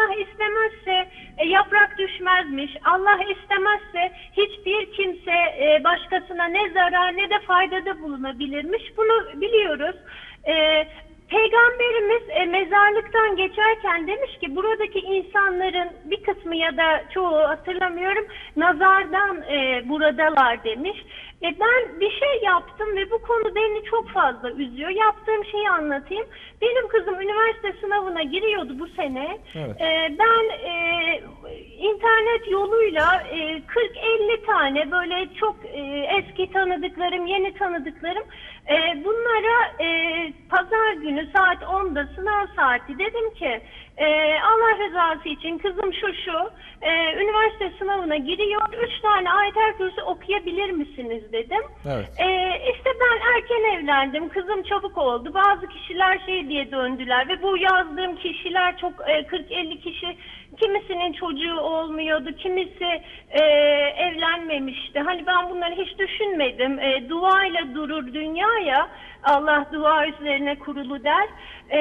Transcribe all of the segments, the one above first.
Allah istemezse e, yaprak düşmezmiş. Allah istemezse hiçbir kimse e, başkasına ne zarar ne de faydada bulunabilirmiş. Bunu biliyoruz. E, Peygamberimiz e, mezarlıktan geçerken demiş ki buradaki insanların bir kısmı ya da çoğu hatırlamıyorum nazardan e, buradalar demiş. E, ben bir şey yaptım ve bu konu beni çok fazla üzüyor. Yaptığım şeyi anlatayım. Benim kızım üniversite sınavına giriyordu bu sene. Evet. E, ben e, internet yoluyla e, 40-50 tane böyle çok e, eski tanıdıklarım, yeni tanıdıklarım e, bunlara e, pazar günü saat 10'da sınav saati dedim ki e, Allah rızası için kızım şu şu e, üniversite sınavına giriyor. Üç tane ayet kürsü okuyabilir misiniz dedim. Evet. E, işte ben erken evlendim. Kızım çabuk oldu. Bazı kişiler şey diye döndüler ve bu yazdığım kişiler çok e, 40-50 kişi kimisinin çocuğu olmuyordu. Kimisi e, evlenmemişti. Hani ben bunları hiç düşünmedim. E, duayla durur dünya ya. Allah dua üzerine kurulu der. E,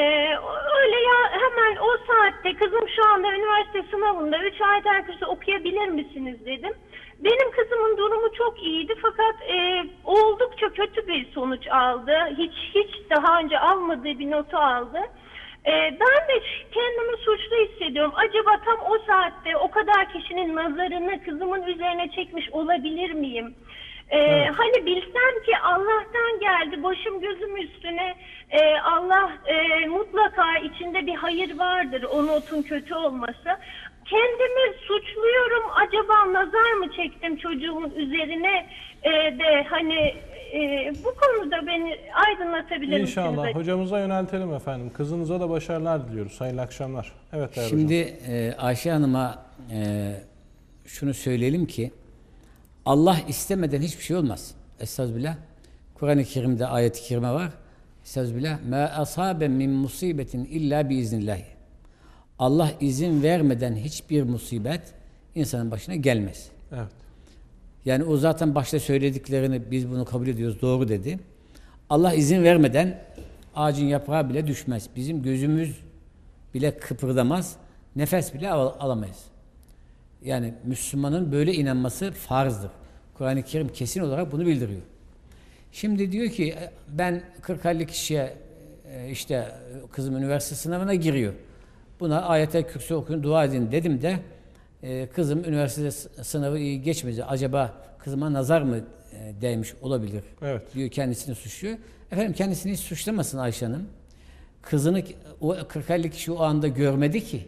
öyle ya hemen o saatte kızım şu anda üniversite sınavında 3 ayet kürsü okuyabilir misiniz dedim. Benim kızımın durumu çok iyiydi fakat e, oldukça kötü bir sonuç aldı. Hiç hiç daha önce almadığı bir notu aldı. E, ben de kendimi suçlu hissediyorum. Acaba tam o saatte o kadar kişinin nazarını kızımın üzerine çekmiş olabilir miyim? E, Evet. Hani bilsem ki Allah'tan geldi başım gözüm üstüne e, Allah e, mutlaka içinde bir hayır vardır o notun kötü olması. Kendimi suçluyorum acaba nazar mı çektim çocuğumun üzerine e, de hani e, bu konuda beni aydınlatabilir misiniz? İnşallah. Hocamıza yöneltelim efendim. Kızınıza da başarılar diliyoruz. Hayırlı akşamlar. Evet Şimdi hocam. e, Ayşe Hanım'a e, şunu söyleyelim ki Allah istemeden hiçbir şey olmaz. Estağfirullah. Kur'an-ı Kerim'de ayet-i kerime var. Estağfirullah. Ma asabe min musibetin illa biiznillah. Allah izin vermeden hiçbir musibet insanın başına gelmez. Evet. Yani o zaten başta söylediklerini biz bunu kabul ediyoruz doğru dedi. Allah izin vermeden ağacın yaprağı bile düşmez. Bizim gözümüz bile kıpırdamaz. Nefes bile al- alamayız. Yani Müslümanın böyle inanması farzdır. Kur'an-ı Kerim kesin olarak bunu bildiriyor. Şimdi diyor ki e, ben 40-50 kişiye e, işte kızım üniversite sınavına giriyor. Buna ayet-el kürsü okuyun, dua edin dedim de e, kızım üniversite sınavı iyi geçmedi. Acaba kızıma nazar mı değmiş olabilir? Evet. Diyor kendisini suçluyor. Efendim kendisini hiç suçlamasın Ayşe Hanım. Kızını o 40-50 kişi o anda görmedi ki.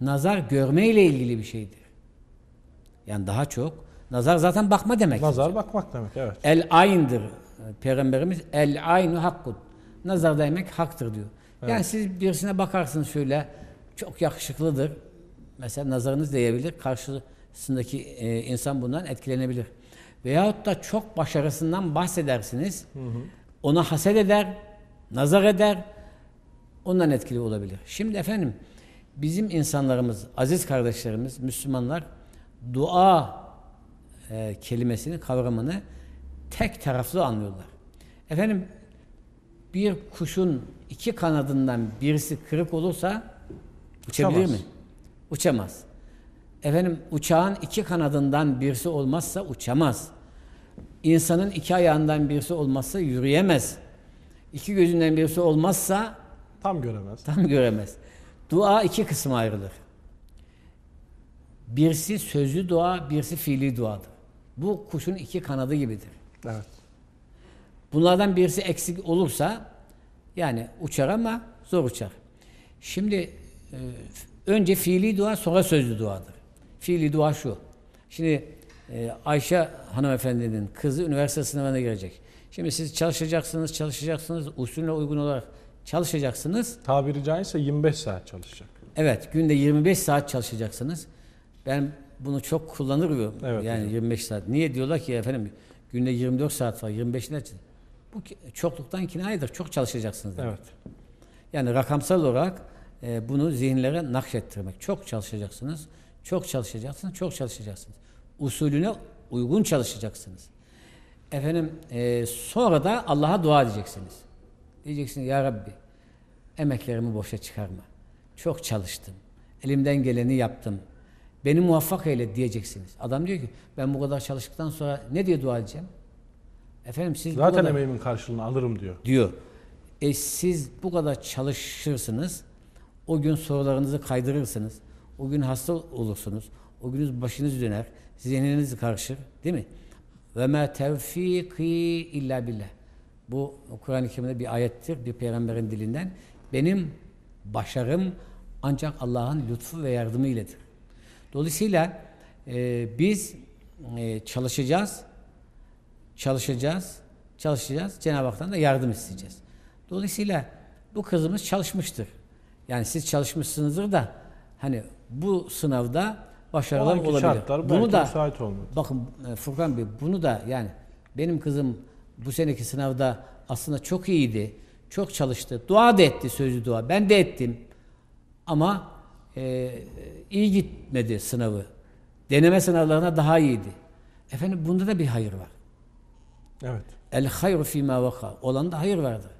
Nazar görmeyle ilgili bir şeydir. Yani daha çok. Nazar zaten bakma demek. Nazar bakmak demek. Evet. El aynıdır. Peygamberimiz el aynu hakkun. Nazar demek haktır diyor. Yani siz birisine bakarsınız şöyle çok yakışıklıdır. Mesela nazarınız değebilir. Karşısındaki e, insan bundan etkilenebilir. Veyahut da çok başarısından bahsedersiniz. Ona haset eder, nazar eder. Ondan etkili olabilir. Şimdi efendim bizim insanlarımız, aziz kardeşlerimiz, Müslümanlar dua e, kelimesinin kavramını tek taraflı anlıyorlar. Efendim bir kuşun iki kanadından birisi kırık olursa uçabilir Uçamaz. mi? Uçamaz. Efendim uçağın iki kanadından birisi olmazsa uçamaz. İnsanın iki ayağından birisi olmazsa yürüyemez. İki gözünden birisi olmazsa Tam göremez. tam göremez. Dua iki kısma ayrılır. Birisi sözlü dua, birisi fiili duadır. Bu kuşun iki kanadı gibidir. Evet. Bunlardan birisi eksik olursa yani uçar ama zor uçar. Şimdi e, önce fiili dua sonra sözlü duadır. Fiili dua şu. Şimdi e, Ayşe hanımefendinin kızı üniversite sınavına girecek. Şimdi siz çalışacaksınız, çalışacaksınız, usulüne uygun olarak çalışacaksınız. Tabiri caizse 25 saat çalışacak. Evet, günde 25 saat çalışacaksınız. Ben bunu çok kullanırım. Evet, yani hocam. 25 saat. Niye diyorlar ki günde günde 24 saat var, 25 ne için? Bu çokluktan kinayedir. Çok çalışacaksınız demek. Evet. Yani rakamsal olarak e, bunu zihinlere nakşettirmek. Çok çalışacaksınız, çok çalışacaksınız, çok çalışacaksınız. Usulüne uygun çalışacaksınız. Efendim e, sonra da Allah'a dua edeceksiniz. Diyeceksiniz ya Rabbi emeklerimi boşa çıkarma. Çok çalıştım. Elimden geleni yaptım. Beni muvaffak eyle diyeceksiniz. Adam diyor ki ben bu kadar çalıştıktan sonra ne diye dua edeceğim? Efendim siz Zaten kadar emeğimin karşılığını alırım diyor. diyor. E siz bu kadar çalışırsınız. O gün sorularınızı kaydırırsınız. O gün hasta olursunuz. O gün başınız döner. Zihniniz karışır. Değil mi? Ve ma tevfiki illa billah. Bu Kur'an-ı Kerim'de bir ayettir. Bir peygamberin dilinden. Benim başarım ancak Allah'ın lütfu ve yardımı iledir. Dolayısıyla e, biz e, çalışacağız çalışacağız, çalışacağız. Cenab-ı Hak'tan da yardım isteyeceğiz. Dolayısıyla bu kızımız çalışmıştır. Yani siz çalışmışsınızdır da hani bu sınavda başarılar olabilir. şartlar bunu da müsait olmadı. bakın e, Furkan Bey bunu da yani benim kızım bu seneki sınavda aslında çok iyiydi. Çok çalıştı. Dua da etti sözlü dua. Ben de ettim. Ama e, iyi gitmedi sınavı. Deneme sınavlarına daha iyiydi. Efendim bunda da bir hayır var. Evet. El hayru fîmâ vaka. Olan da hayır vardır.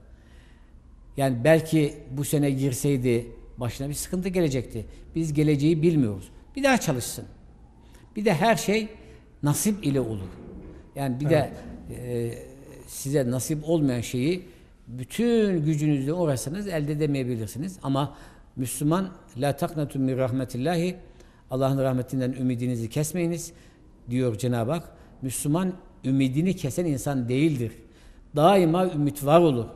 Yani belki bu sene girseydi başına bir sıkıntı gelecekti. Biz geleceği bilmiyoruz. Bir daha çalışsın. Bir de her şey nasip ile olur. Yani bir de e, size nasip olmayan şeyi bütün gücünüzle uğraşsanız elde edemeyebilirsiniz. Ama Müslüman la taknatu min rahmetillahi Allah'ın rahmetinden ümidinizi kesmeyiniz diyor Cenab-ı Hak. Müslüman ümidini kesen insan değildir. Daima ümit var olur.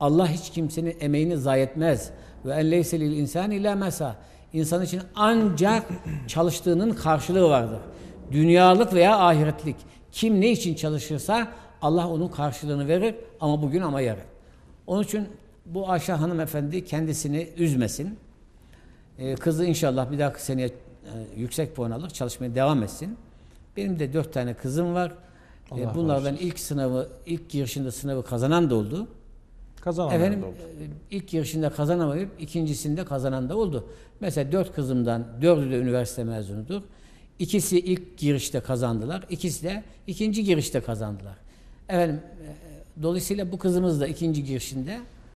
Allah hiç kimsenin emeğini zayi etmez. Ve en leyse insan illa mesa. İnsan için ancak çalıştığının karşılığı vardır. Dünyalık veya ahiretlik. Kim ne için çalışırsa Allah onun karşılığını verir ama bugün ama yarın. Onun için bu Ayşe hanımefendi kendisini üzmesin. Ee, kızı inşallah bir dahaki seneye e, yüksek puan alır, çalışmaya devam etsin. Benim de dört tane kızım var. Ee, Allah bunlardan bağışlasın. ilk sınavı, ilk girişinde sınavı kazanan da oldu. Kazananlar Efendim da oldu. e, ilk yarışında kazanamayıp ikincisinde kazanan da oldu. Mesela dört kızımdan dördü de üniversite mezunudur. İkisi ilk girişte kazandılar. İkisi de ikinci girişte kazandılar. Efendim e, dolayısıyla bu kızımız da ikinci girişinde